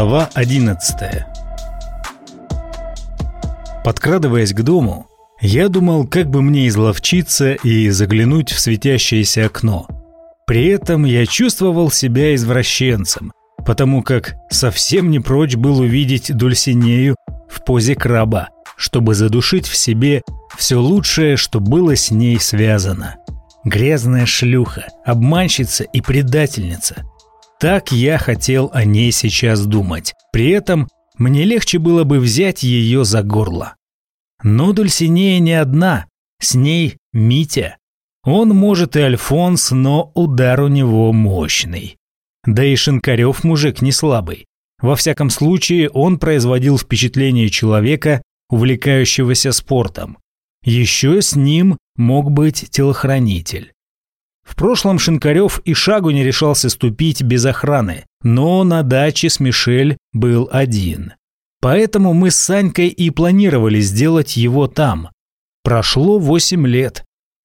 Глава 11 Подкрадываясь к дому, я думал, как бы мне изловчиться и заглянуть в светящееся окно. При этом я чувствовал себя извращенцем, потому как совсем не прочь был увидеть Дульсинею в позе краба, чтобы задушить в себе все лучшее, что было с ней связано. Грязная шлюха, обманщица и предательница, так я хотел о ней сейчас думать. При этом мне легче было бы взять ее за горло. Но Дульсинея не одна, с ней Митя. Он, может, и Альфонс, но удар у него мощный. Да и Шинкарев мужик не слабый. Во всяком случае, он производил впечатление человека, увлекающегося спортом. Еще с ним мог быть телохранитель. В прошлом Шинкарев и шагу не решался ступить без охраны, но на даче с Мишель был один. Поэтому мы с Санькой и планировали сделать его там. Прошло восемь лет.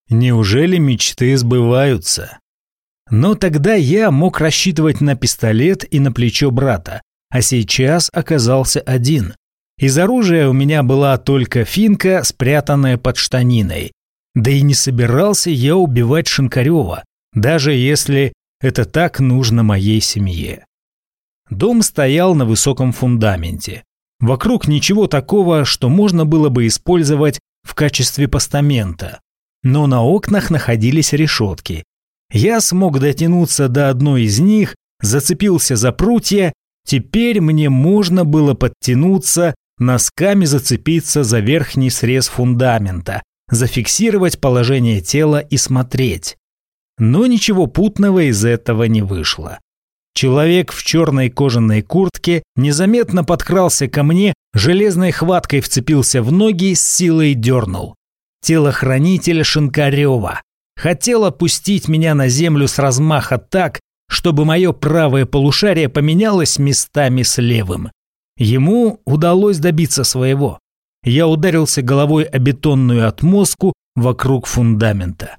Неужели мечты сбываются? Но тогда я мог рассчитывать на пистолет и на плечо брата, а сейчас оказался один. Из оружия у меня была только финка, спрятанная под штаниной, да и не собирался я убивать Шинкарева, даже если это так нужно моей семье. Дом стоял на высоком фундаменте. Вокруг ничего такого, что можно было бы использовать в качестве постамента. Но на окнах находились решетки. Я смог дотянуться до одной из них, зацепился за прутья, теперь мне можно было подтянуться, носками зацепиться за верхний срез фундамента, зафиксировать положение тела и смотреть. Но ничего путного из этого не вышло. Человек в черной кожаной куртке незаметно подкрался ко мне, железной хваткой вцепился в ноги с силой дернул. Телохранитель Шинкарева. Хотел опустить меня на землю с размаха так, чтобы мое правое полушарие поменялось местами с левым. Ему удалось добиться своего я ударился головой о бетонную отмостку вокруг фундамента.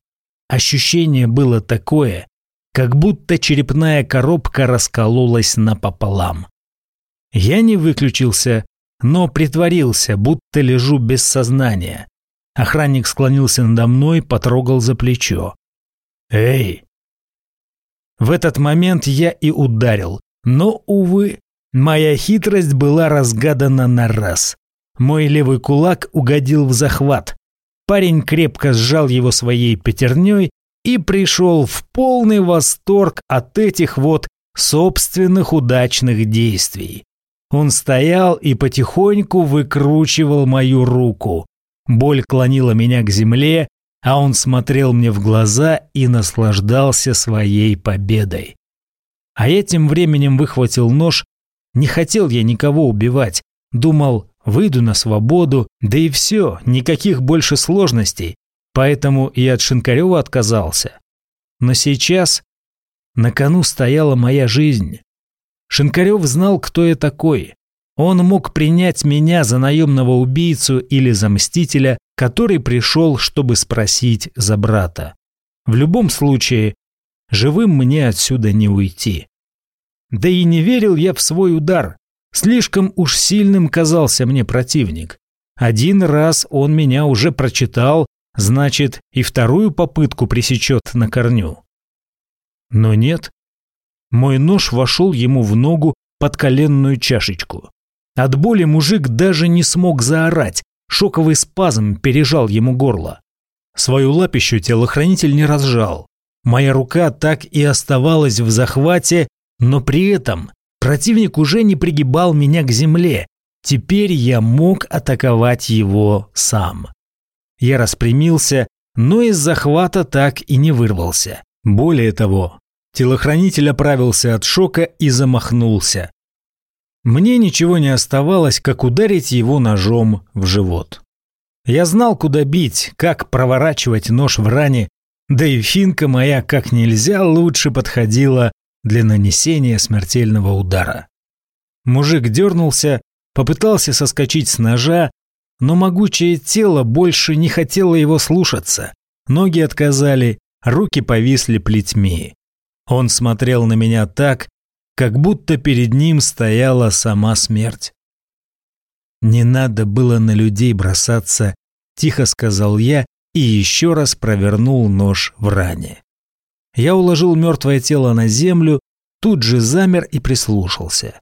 Ощущение было такое, как будто черепная коробка раскололась напополам. Я не выключился, но притворился, будто лежу без сознания. Охранник склонился надо мной, потрогал за плечо. «Эй!» В этот момент я и ударил, но, увы, моя хитрость была разгадана на раз. Мой левый кулак угодил в захват. Парень крепко сжал его своей пятерней и пришел в полный восторг от этих вот собственных удачных действий. Он стоял и потихоньку выкручивал мою руку. Боль клонила меня к земле, а он смотрел мне в глаза и наслаждался своей победой. А я тем временем выхватил нож. Не хотел я никого убивать. Думал, Выйду на свободу, да и все, никаких больше сложностей, поэтому и от Шинкарева отказался. Но сейчас на кону стояла моя жизнь. Шинкарев знал, кто я такой. Он мог принять меня за наемного убийцу или за мстителя, который пришел, чтобы спросить за брата. В любом случае, живым мне отсюда не уйти. Да и не верил я в свой удар. Слишком уж сильным казался мне противник. Один раз он меня уже прочитал, значит, и вторую попытку пресечет на корню. Но нет. Мой нож вошел ему в ногу под коленную чашечку. От боли мужик даже не смог заорать, шоковый спазм пережал ему горло. Свою лапищу телохранитель не разжал. Моя рука так и оставалась в захвате, но при этом Противник уже не пригибал меня к земле. Теперь я мог атаковать его сам. Я распрямился, но из захвата так и не вырвался. Более того, телохранитель оправился от шока и замахнулся. Мне ничего не оставалось, как ударить его ножом в живот. Я знал, куда бить, как проворачивать нож в ране, да и финка моя как нельзя лучше подходила для нанесения смертельного удара. Мужик дернулся, попытался соскочить с ножа, но могучее тело больше не хотело его слушаться. Ноги отказали, руки повисли плетьми. Он смотрел на меня так, как будто перед ним стояла сама смерть. «Не надо было на людей бросаться», – тихо сказал я и еще раз провернул нож в ране. Я уложил мертвое тело на землю, тут же замер и прислушался.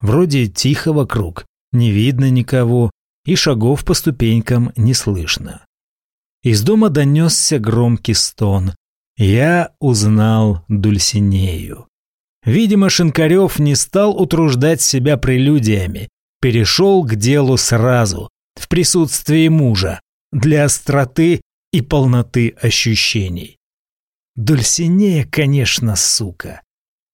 Вроде тихо вокруг, не видно никого, и шагов по ступенькам не слышно. Из дома донесся громкий стон. Я узнал Дульсинею. Видимо, Шинкарев не стал утруждать себя прелюдиями, перешел к делу сразу, в присутствии мужа, для остроты и полноты ощущений. Дульсинея, конечно, сука.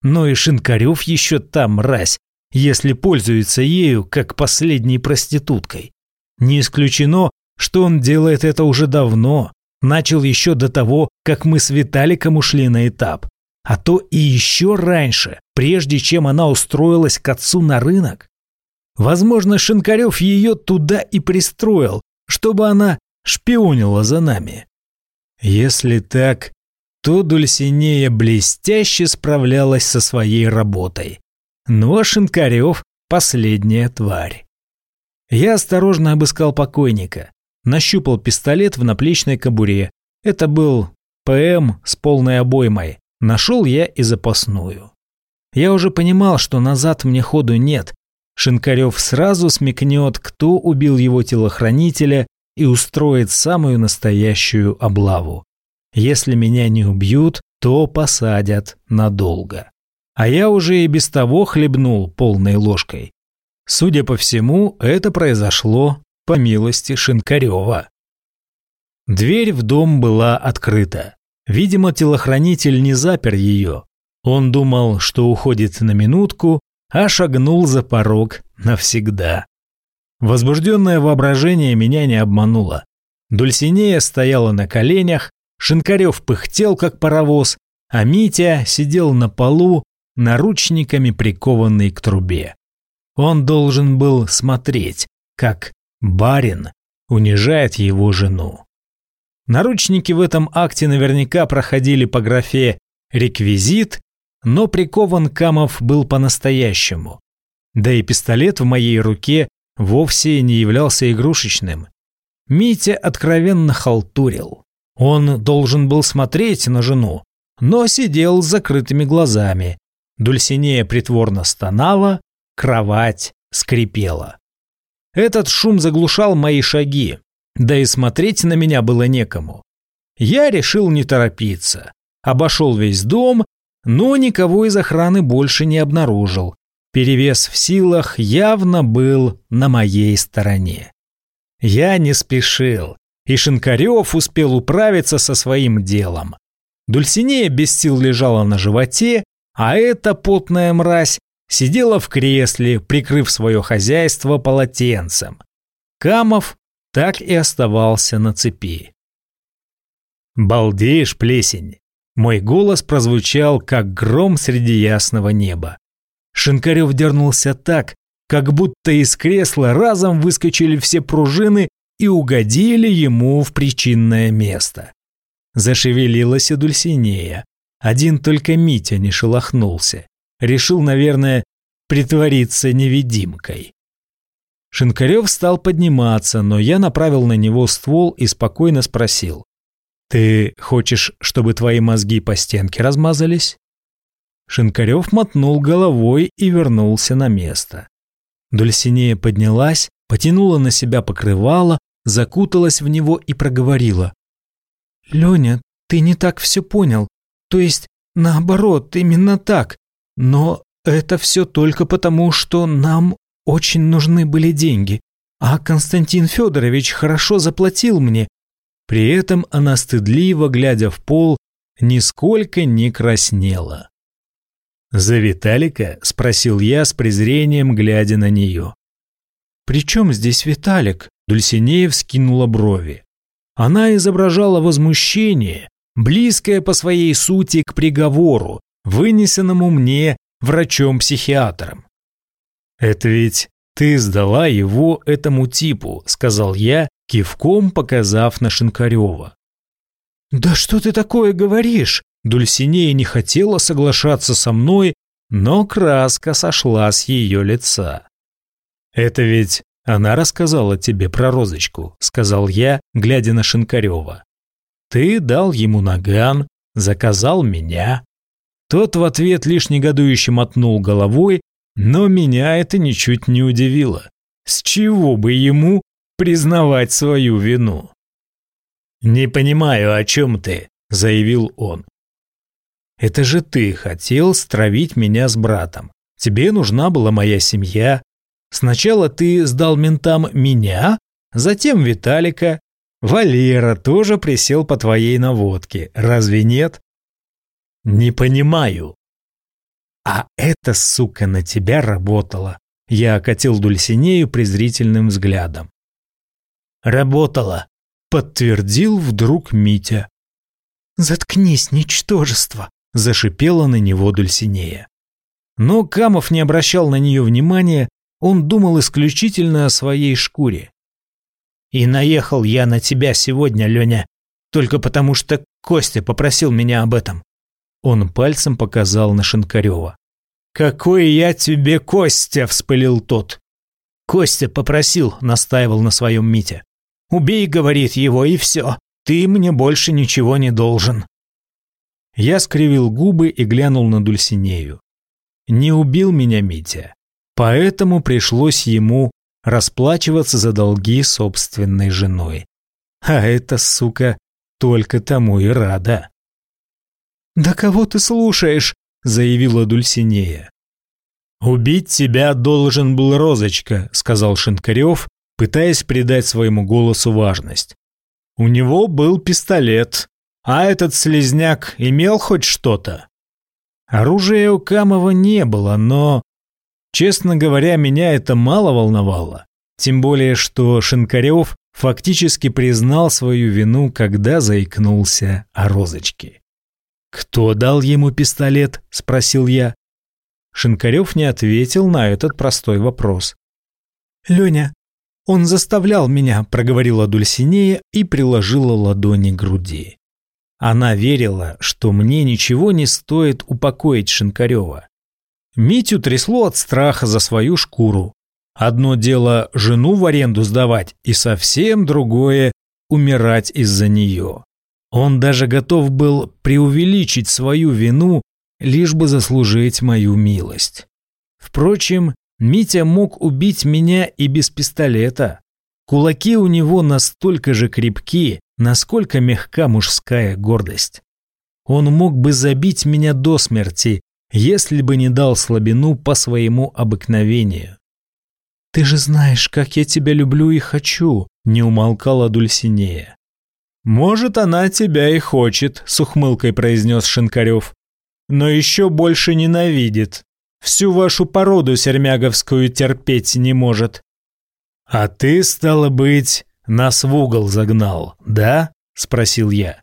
Но и Шинкарев еще там мразь, если пользуется ею как последней проституткой. Не исключено, что он делает это уже давно, начал еще до того, как мы с Виталиком ушли на этап, а то и еще раньше, прежде чем она устроилась к отцу на рынок. Возможно, Шинкарев ее туда и пристроил, чтобы она шпионила за нами. Если так, то Дульсинея блестяще справлялась со своей работой. Но Шинкарев – последняя тварь. Я осторожно обыскал покойника, нащупал пистолет в наплечной кобуре. Это был ПМ с полной обоймой. Нашел я и запасную. Я уже понимал, что назад мне ходу нет. Шинкарев сразу смекнет, кто убил его телохранителя и устроит самую настоящую облаву. Если меня не убьют, то посадят надолго. А я уже и без того хлебнул полной ложкой. Судя по всему, это произошло по милости Шинкарева. Дверь в дом была открыта. Видимо, телохранитель не запер ее. Он думал, что уходит на минутку, а шагнул за порог навсегда. Возбужденное воображение меня не обмануло. Дульсинея стояла на коленях, Шинкарев пыхтел, как паровоз, а Митя сидел на полу, наручниками прикованный к трубе. Он должен был смотреть, как барин унижает его жену. Наручники в этом акте наверняка проходили по графе «реквизит», но прикован Камов был по-настоящему. Да и пистолет в моей руке вовсе не являлся игрушечным. Митя откровенно халтурил. Он должен был смотреть на жену, но сидел с закрытыми глазами. Дульсинея притворно стонала, кровать скрипела. Этот шум заглушал мои шаги, да и смотреть на меня было некому. Я решил не торопиться. Обошел весь дом, но никого из охраны больше не обнаружил. Перевес в силах явно был на моей стороне. Я не спешил, и Шинкарев успел управиться со своим делом. Дульсинея без сил лежала на животе, а эта потная мразь сидела в кресле, прикрыв свое хозяйство полотенцем. Камов так и оставался на цепи. «Балдеешь, плесень!» Мой голос прозвучал, как гром среди ясного неба. Шинкарев дернулся так, как будто из кресла разом выскочили все пружины и угодили ему в причинное место. Зашевелилась Дульсинея. Один только Митя не шелохнулся. Решил, наверное, притвориться невидимкой. Шинкарев стал подниматься, но я направил на него ствол и спокойно спросил. «Ты хочешь, чтобы твои мозги по стенке размазались?» Шинкарев мотнул головой и вернулся на место. Дульсинея поднялась, потянула на себя покрывало, закуталась в него и проговорила. «Леня, ты не так все понял. То есть, наоборот, именно так. Но это все только потому, что нам очень нужны были деньги. А Константин Федорович хорошо заплатил мне». При этом она стыдливо, глядя в пол, нисколько не краснела. «За Виталика?» – спросил я с презрением, глядя на нее. «При чем здесь Виталик?» – Дульсинея вскинула брови. Она изображала возмущение, близкое по своей сути к приговору, вынесенному мне врачом-психиатром. «Это ведь ты сдала его этому типу», – сказал я, кивком показав на Шинкарева. «Да что ты такое говоришь?» Дульсинея не хотела соглашаться со мной, но краска сошла с ее лица. «Это ведь она рассказала тебе про розочку», — сказал я, глядя на Шинкарева. «Ты дал ему наган, заказал меня». Тот в ответ лишь негодующе мотнул головой, но меня это ничуть не удивило. С чего бы ему признавать свою вину? «Не понимаю, о чем ты», — заявил он. «Это же ты хотел стравить меня с братом. Тебе нужна была моя семья. Сначала ты сдал ментам меня, затем Виталика. Валера тоже присел по твоей наводке. Разве нет?» «Не понимаю». «А эта сука на тебя работала», — я окатил Дульсинею презрительным взглядом. «Работала», — подтвердил вдруг Митя. «Заткнись, ничтожество!» – зашипела на него Дульсинея. Но Камов не обращал на нее внимания, он думал исключительно о своей шкуре. «И наехал я на тебя сегодня, Леня, только потому что Костя попросил меня об этом». Он пальцем показал на Шинкарева. «Какой я тебе Костя!» – вспылил тот. «Костя попросил», – настаивал на своем Митя. «Убей, — говорит его, — и все. Ты мне больше ничего не должен». Я скривил губы и глянул на Дульсинею. Не убил меня Митя, поэтому пришлось ему расплачиваться за долги собственной женой. А эта сука только тому и рада. «Да кого ты слушаешь?» – заявила Дульсинея. «Убить тебя должен был Розочка», – сказал Шинкарев, пытаясь придать своему голосу важность. У него был пистолет, а этот слезняк имел хоть что-то? Оружия у Камова не было, но, честно говоря, меня это мало волновало. Тем более, что Шинкарев фактически признал свою вину, когда заикнулся о розочке. «Кто дал ему пистолет?» – спросил я. Шинкарев не ответил на этот простой вопрос. «Леня, «Он заставлял меня», – проговорила Дульсинея и приложила ладони к груди. Она верила, что мне ничего не стоит упокоить Шинкарева. Митю трясло от страха за свою шкуру. Одно дело жену в аренду сдавать, и совсем другое – умирать из-за нее. Он даже готов был преувеличить свою вину, лишь бы заслужить мою милость. Впрочем, Митя мог убить меня и без пистолета. Кулаки у него настолько же крепки, насколько мягка мужская гордость. Он мог бы забить меня до смерти, если бы не дал слабину по своему обыкновению. «Ты же знаешь, как я тебя люблю и хочу», – не умолкала Дульсинея. «Может, она тебя и хочет», – с ухмылкой произнес Шинкарев. «Но еще больше ненавидит. Всю вашу породу сермяговскую терпеть не может. А ты, стало быть, нас в угол загнал, да? Спросил я.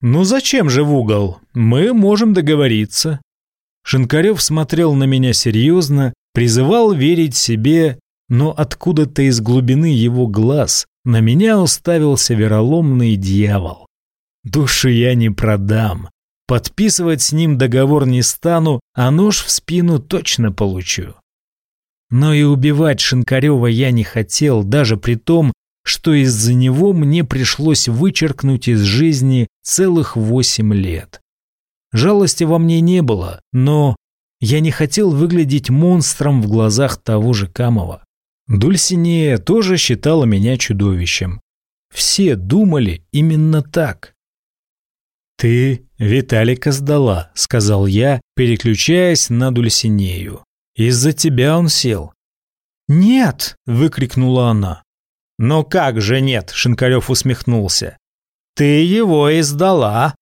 Ну зачем же в угол? Мы можем договориться. Шинкарев смотрел на меня серьезно, призывал верить себе, но откуда-то из глубины его глаз на меня уставился вероломный дьявол. Душу я не продам, Подписывать с ним договор не стану, а нож в спину точно получу. Но и убивать Шинкарева я не хотел, даже при том, что из-за него мне пришлось вычеркнуть из жизни целых восемь лет. Жалости во мне не было, но я не хотел выглядеть монстром в глазах того же Камова. Дульсинея тоже считала меня чудовищем. Все думали именно так. «Ты Виталика сдала», — сказал я, переключаясь на Дульсинею. «Из-за тебя он сел». «Нет!» — выкрикнула она. «Но как же нет?» — Шинкарев усмехнулся. «Ты его и сдала».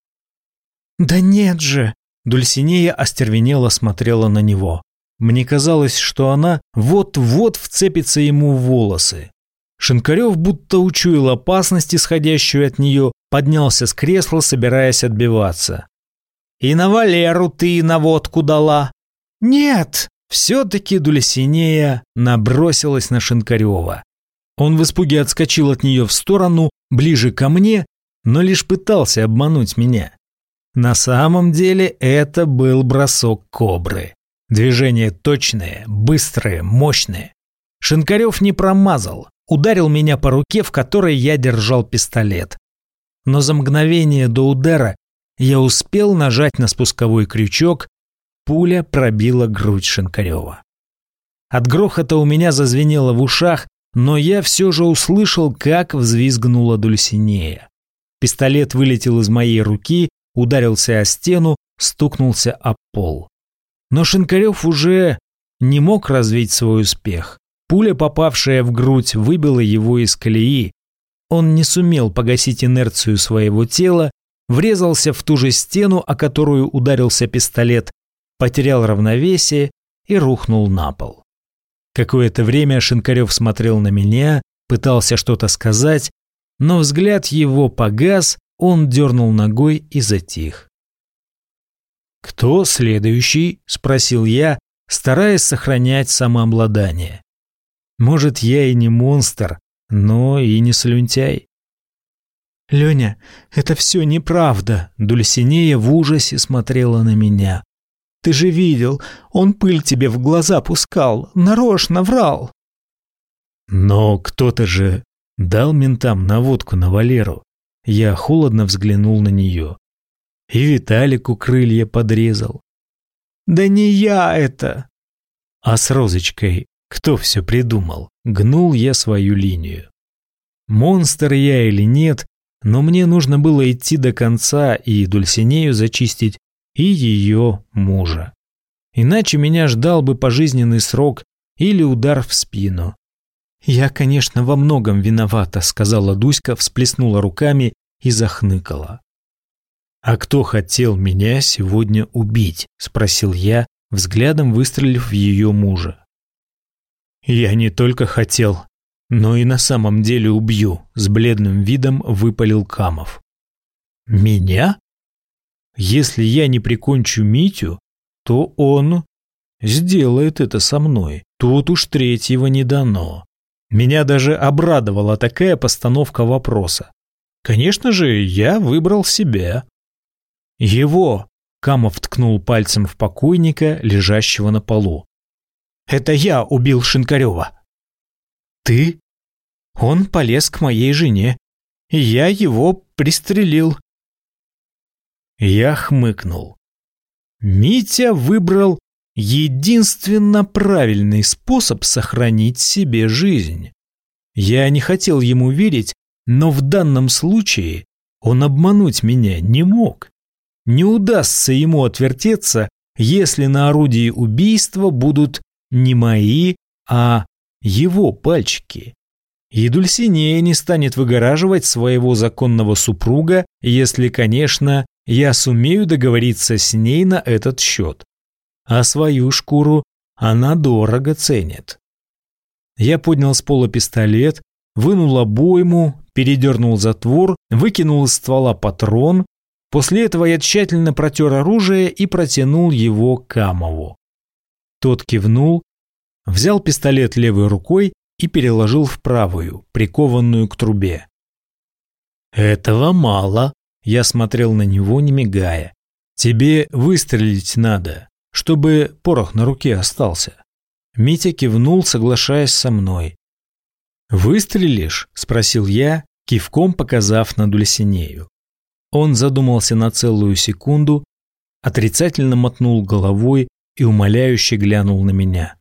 «Да нет же!» — Дульсинея остервенело смотрела на него. Мне казалось, что она вот-вот вцепится ему в волосы. Шинкарев будто учуял опасность, исходящую от нее, поднялся с кресла, собираясь отбиваться. «И на Валеру ты наводку дала?» «Нет!» Все-таки Дульсинея набросилась на Шинкарева. Он в испуге отскочил от нее в сторону, ближе ко мне, но лишь пытался обмануть меня. На самом деле это был бросок кобры. Движения точные, быстрые, мощные. Шинкарев не промазал, ударил меня по руке, в которой я держал пистолет. Но за мгновение до удара я успел нажать на спусковой крючок, пуля пробила грудь Шинкарева. От грохота у меня зазвенело в ушах, но я все же услышал, как взвизгнула Дульсинея. Пистолет вылетел из моей руки, ударился о стену, стукнулся о пол. Но Шинкарев уже не мог развить свой успех. Пуля, попавшая в грудь, выбила его из колеи. Он не сумел погасить инерцию своего тела, врезался в ту же стену, о которую ударился пистолет, потерял равновесие и рухнул на пол. Какое-то время Шинкарев смотрел на меня, пытался что-то сказать, но взгляд его погас, он дернул ногой и затих. «Кто следующий?» – спросил я, стараясь сохранять самообладание. «Может, я и не монстр, но и не слюнтяй». «Леня, это все неправда», – Дульсинея в ужасе смотрела на меня. «Ты же видел, он пыль тебе в глаза пускал, нарочно врал». «Но кто-то же дал ментам наводку на Валеру». Я холодно взглянул на нее. И Виталику крылья подрезал. «Да не я это!» А с Розочкой кто все придумал? Гнул я свою линию. Монстр я или нет, но мне нужно было идти до конца и Дульсинею зачистить, и ее мужа. Иначе меня ждал бы пожизненный срок или удар в спину. «Я, конечно, во многом виновата», — сказала Дуська, всплеснула руками и захныкала. «А кто хотел меня сегодня убить?» – спросил я, взглядом выстрелив в ее мужа. «Я не только хотел, но и на самом деле убью», – с бледным видом выпалил Камов. «Меня? Если я не прикончу Митю, то он сделает это со мной. Тут уж третьего не дано. Меня даже обрадовала такая постановка вопроса. Конечно же, я выбрал себя. «Его!» – Камов ткнул пальцем в покойника, лежащего на полу. «Это я убил Шинкарева!» «Ты?» Он полез к моей жене, и я его пристрелил. Я хмыкнул. Митя выбрал единственно правильный способ сохранить себе жизнь. Я не хотел ему верить, но в данном случае он обмануть меня не мог. Не удастся ему отвертеться, если на орудии убийства будут не мои, а его пальчики. И Дульсинея не станет выгораживать своего законного супруга, если, конечно, я сумею договориться с ней на этот счет. А свою шкуру она дорого ценит. Я поднял с пола пистолет, вынул обойму, передернул затвор, выкинул из ствола патрон, После этого я тщательно протер оружие и протянул его Камову. Тот кивнул, взял пистолет левой рукой и переложил в правую, прикованную к трубе. «Этого мало», — я смотрел на него, не мигая. «Тебе выстрелить надо, чтобы порох на руке остался». Митя кивнул, соглашаясь со мной. «Выстрелишь?» – спросил я, кивком показав на Дульсинею. Он задумался на целую секунду, отрицательно мотнул головой и умоляюще глянул на меня.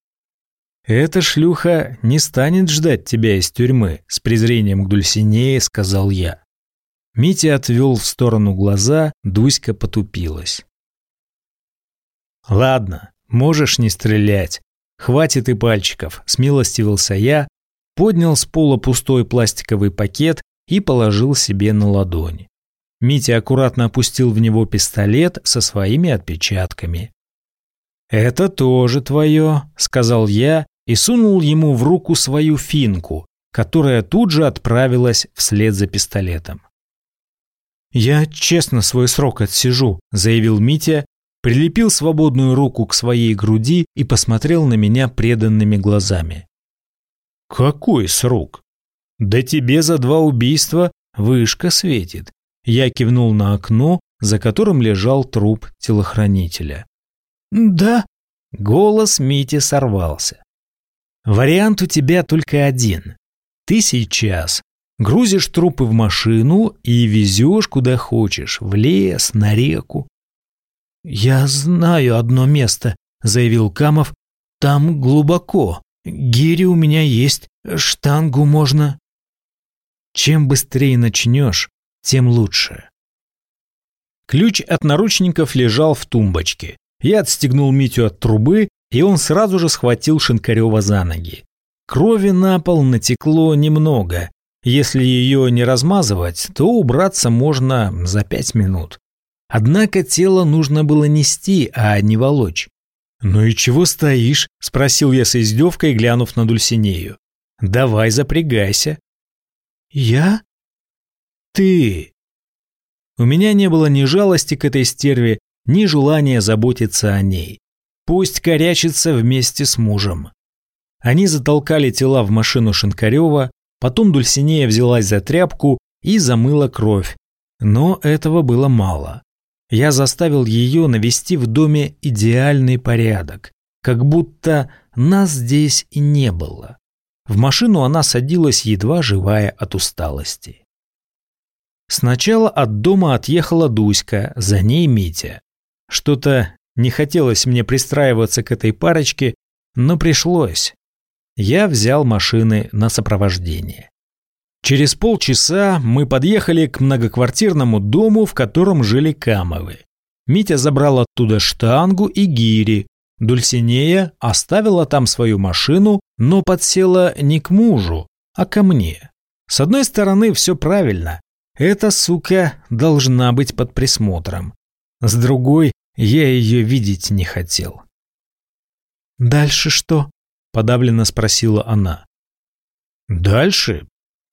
«Эта шлюха не станет ждать тебя из тюрьмы», с презрением к Дульсинее сказал я. Митя отвел в сторону глаза, Дуська потупилась. «Ладно, можешь не стрелять. Хватит и пальчиков», – смилостивился я, поднял с пола пустой пластиковый пакет и положил себе на ладонь. Митя аккуратно опустил в него пистолет со своими отпечатками. «Это тоже твое», — сказал я и сунул ему в руку свою финку, которая тут же отправилась вслед за пистолетом. «Я честно свой срок отсижу», — заявил Митя, прилепил свободную руку к своей груди и посмотрел на меня преданными глазами. «Какой срок? Да тебе за два убийства вышка светит. Я кивнул на окно, за которым лежал труп телохранителя. «Да?» Голос Мити сорвался. Вариант у тебя только один. Ты сейчас грузишь трупы в машину и везешь куда хочешь, в лес, на реку. «Я знаю одно место», — заявил Камов. «Там глубоко. Гири у меня есть, штангу можно». Чем быстрее начнешь, тем лучше. Ключ от наручников лежал в тумбочке. Я отстегнул Митю от трубы, и он сразу же схватил Шинкарева за ноги. Крови на пол натекло немного. Если ее не размазывать, то убраться можно за пять минут. Однако тело нужно было нести, а не волочь. «Ну и чего стоишь?» – спросил я с издевкой, глянув на Дульсинею. «Давай запрягайся». «Я?» «Ты!» У меня не было ни жалости к этой стерве, ни желания заботиться о ней. Пусть корячится вместе с мужем. Они затолкали тела в машину Шинкарева, потом Дульсинея взялась за тряпку и замыла кровь. Но этого было мало. Я заставил ее навести в доме идеальный порядок, как будто нас здесь и не было. В машину она садилась, едва живая от усталости. Сначала от дома отъехала Дуська, за ней Митя. Что-то не хотелось мне пристраиваться к этой парочке, но пришлось. Я взял машины на сопровождение. Через полчаса мы подъехали к многоквартирному дому, в котором жили Камовы. Митя забрал оттуда штангу и гири. Дульсинея оставила там свою машину, но подсела не к мужу, а ко мне. С одной стороны, все правильно. Эта сука должна быть под присмотром. С другой, я ее видеть не хотел. «Дальше что?» – подавленно спросила она. «Дальше?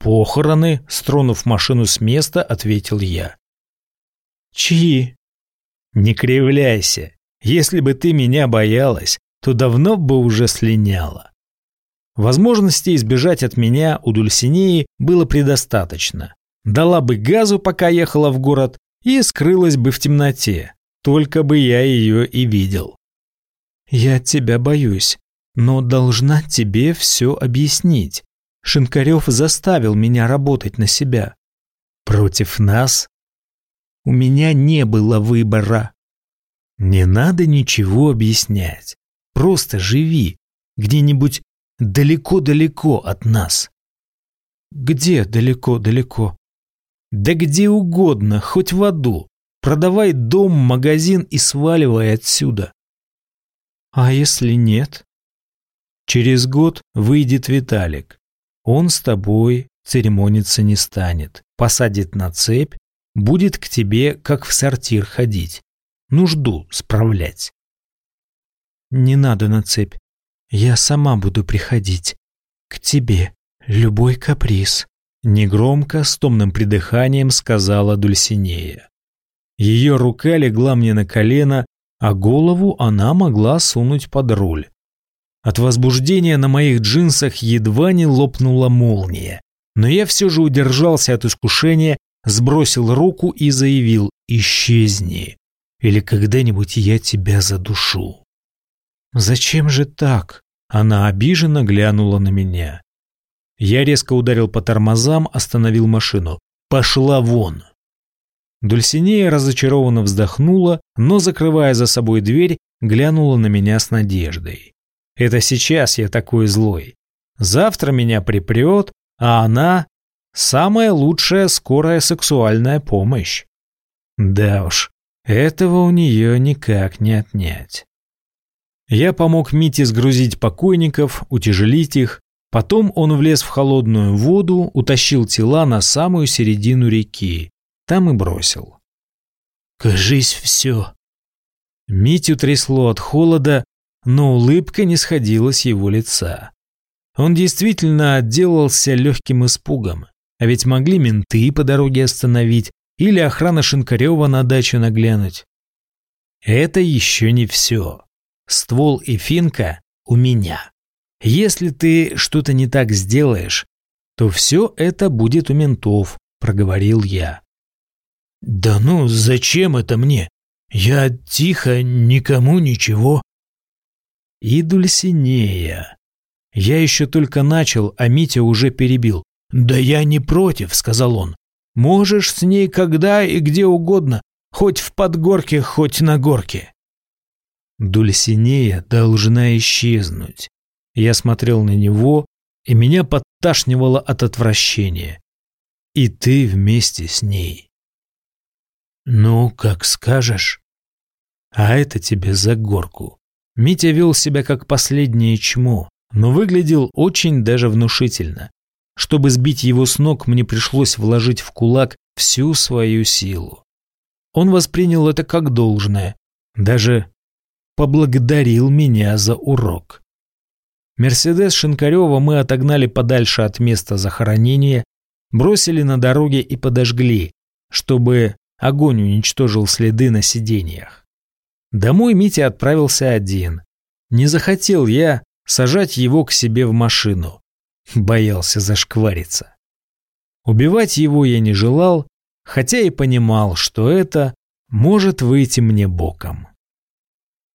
Похороны», – стронув машину с места, ответил я. «Чьи?» «Не кривляйся. Если бы ты меня боялась, то давно бы уже слиняла». Возможности избежать от меня у Дульсинеи было предостаточно. Дала бы газу, пока ехала в город, и скрылась бы в темноте. Только бы я ее и видел. Я тебя боюсь, но должна тебе все объяснить. Шинкарев заставил меня работать на себя. Против нас? У меня не было выбора. Не надо ничего объяснять. Просто живи где-нибудь далеко-далеко от нас. Где далеко-далеко? Да где угодно, хоть в аду. Продавай дом, магазин и сваливай отсюда. А если нет? Через год выйдет Виталик. Он с тобой церемониться не станет. Посадит на цепь, будет к тебе, как в сортир ходить. Нужду справлять. Не надо на цепь. Я сама буду приходить. К тебе. Любой каприз. Негромко, с томным придыханием сказала Дульсинея. Ее рука легла мне на колено, а голову она могла сунуть под руль. От возбуждения на моих джинсах едва не лопнула молния, но я все же удержался от искушения, сбросил руку и заявил «Исчезни, или когда-нибудь я тебя задушу». «Зачем же так?» Она обиженно глянула на меня. Я резко ударил по тормозам, остановил машину. «Пошла вон!» Дульсинея разочарованно вздохнула, но, закрывая за собой дверь, глянула на меня с надеждой. Это сейчас я такой злой. Завтра меня припрет, а она – самая лучшая скорая сексуальная помощь. Да уж, этого у нее никак не отнять. Я помог Мите сгрузить покойников, утяжелить их, потом он влез в холодную воду, утащил тела на самую середину реки, там и бросил. «Кажись, все». Митю трясло от холода, но улыбка не сходила с его лица. Он действительно отделался легким испугом, а ведь могли менты по дороге остановить или охрана Шинкарева на дачу наглянуть. Это еще не все. Ствол и финка у меня. Если ты что-то не так сделаешь, то все это будет у ментов, проговорил я. «Да ну, зачем это мне? Я тихо, никому ничего». И Дульсинея. Я еще только начал, а Митя уже перебил. «Да я не против», — сказал он. «Можешь с ней когда и где угодно, хоть в подгорке, хоть на горке». Дульсинея должна исчезнуть. Я смотрел на него, и меня подташнивало от отвращения. И ты вместе с ней. Ну, как скажешь. А это тебе за горку. Митя вел себя как последнее чмо, но выглядел очень даже внушительно. Чтобы сбить его с ног, мне пришлось вложить в кулак всю свою силу. Он воспринял это как должное, даже поблагодарил меня за урок. Мерседес Шинкарева мы отогнали подальше от места захоронения, бросили на дороге и подожгли, чтобы огонь уничтожил следы на сиденьях. Домой Митя отправился один. Не захотел я сажать его к себе в машину. Боялся зашквариться. Убивать его я не желал, хотя и понимал, что это может выйти мне боком.